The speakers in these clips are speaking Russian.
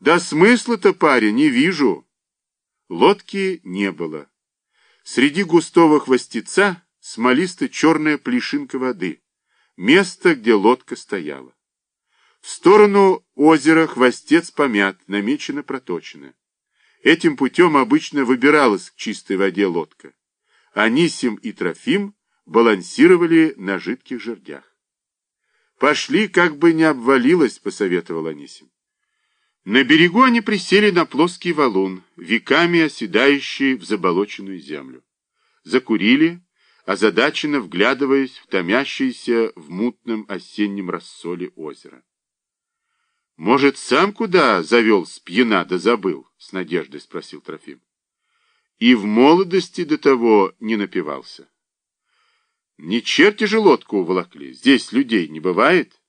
Да смысла-то, парень, не вижу. Лодки не было. Среди густого хвостеца смолисто-черная плешинка воды. Место, где лодка стояла. В сторону озера хвостец помят, намечено проточено. Этим путем обычно выбиралась к чистой воде лодка. Анисим и Трофим балансировали на жидких жердях. «Пошли, как бы не обвалилось», — посоветовал Анисим. На берегу они присели на плоский валун, веками оседающий в заболоченную землю. Закурили, озадаченно вглядываясь в томящееся в мутном осеннем рассоле озеро. «Может, сам куда завел с да забыл?» — с надеждой спросил Трофим. «И в молодости до того не напивался». «Не черти же лодку уволокли, здесь людей не бывает?»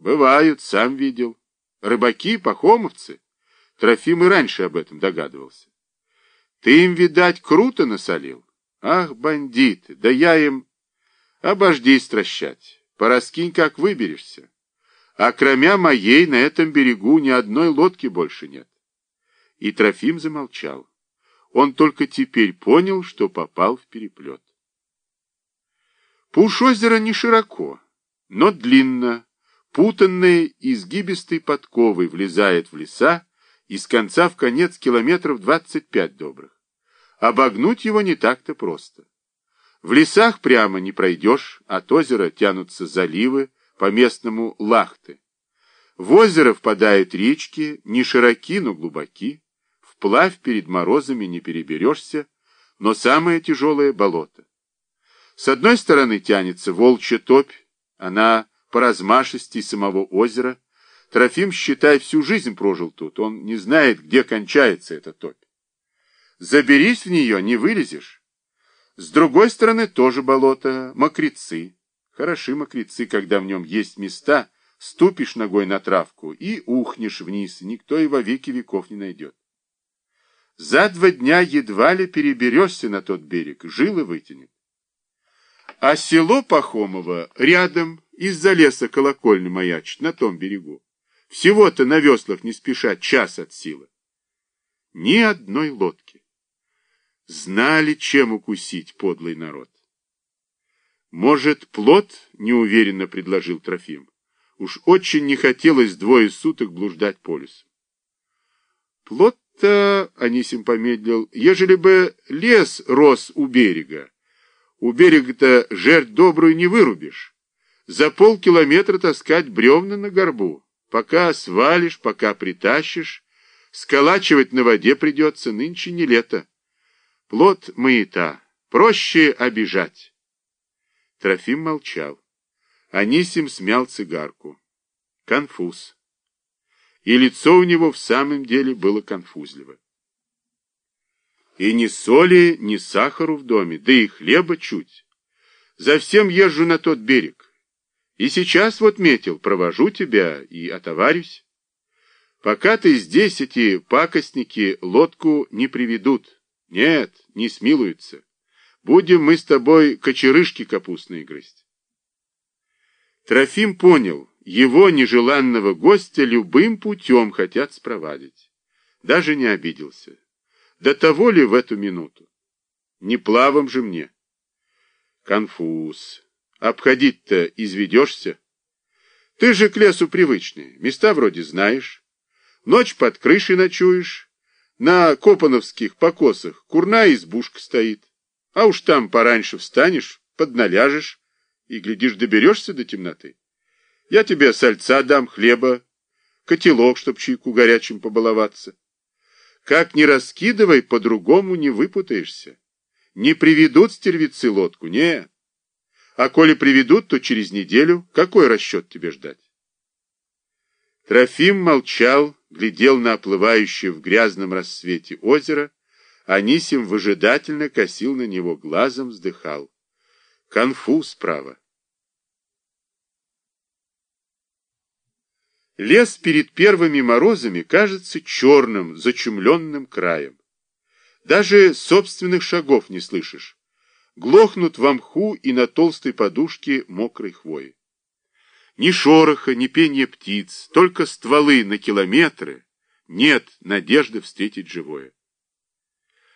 «Бывают, сам видел». Рыбаки, пахомовцы. Трофим и раньше об этом догадывался. Ты им, видать, круто насолил. Ах, бандиты, да я им... Обожди стращать. Пораскинь, как выберешься. А кроме моей на этом берегу ни одной лодки больше нет. И Трофим замолчал. Он только теперь понял, что попал в переплет. Пуш не широко, но длинно, путанной изгибистой подковой влезает в леса и с конца в конец километров 25 добрых. Обогнуть его не так-то просто. В лесах прямо не пройдешь, от озера тянутся заливы, по-местному лахты. В озеро впадают речки, не широки, но глубоки. Вплавь перед морозами не переберешься, но самое тяжелое — болото. С одной стороны тянется волчья топь, она по размашисти самого озера. Трофим, считай, всю жизнь прожил тут. Он не знает, где кончается эта топь. Заберись в нее, не вылезешь. С другой стороны тоже болото, мокрецы. Хороши мокрецы, когда в нем есть места, ступишь ногой на травку и ухнешь вниз, никто и во веки веков не найдет. За два дня едва ли переберешься на тот берег, жилы вытянет. А село Пахомово рядом, из-за леса колокольня маячит на том берегу. Всего-то на веслах не спешат час от силы. Ни одной лодки. Знали, чем укусить подлый народ. Может, плод, неуверенно предложил Трофим. Уж очень не хотелось двое суток блуждать по лесу. Плод-то, Анисим помедлил, ежели бы лес рос у берега. У берега-то жертв добрую не вырубишь за полкилометра таскать бревна на горбу. Пока свалишь, пока притащишь, сколачивать на воде придется, нынче не лето. Плод маята, проще обижать. Трофим молчал. Анисим смял цигарку. Конфуз. И лицо у него в самом деле было конфузливо. И ни соли, ни сахару в доме, да и хлеба чуть. За всем езжу на тот берег. И сейчас вот метил, провожу тебя и отоварюсь. Пока ты здесь, эти пакостники лодку не приведут. Нет, не смилуются. Будем мы с тобой кочерышки капустные грызть. Трофим понял, его нежеланного гостя любым путем хотят спровадить. Даже не обиделся. До того ли в эту минуту? Не плавом же мне. Конфуз. Обходить-то изведешься. Ты же к лесу привычный, места вроде знаешь. Ночь под крышей ночуешь. На Копановских покосах курная избушка стоит. А уж там пораньше встанешь, подналяжешь и, глядишь, доберешься до темноты. Я тебе сальца дам, хлеба, котелок, чтоб чайку горячим побаловаться. Как ни раскидывай, по-другому не выпутаешься. Не приведут стервицы лодку, нет. А коли приведут, то через неделю. Какой расчет тебе ждать? Трофим молчал, глядел на оплывающее в грязном рассвете озеро. Анисим выжидательно косил на него глазом, вздыхал. Конфуз, право. Лес перед первыми морозами кажется черным, зачумленным краем. Даже собственных шагов не слышишь глохнут в мху и на толстой подушке мокрой хвои. Ни шороха, ни пения птиц, только стволы на километры, нет надежды встретить живое.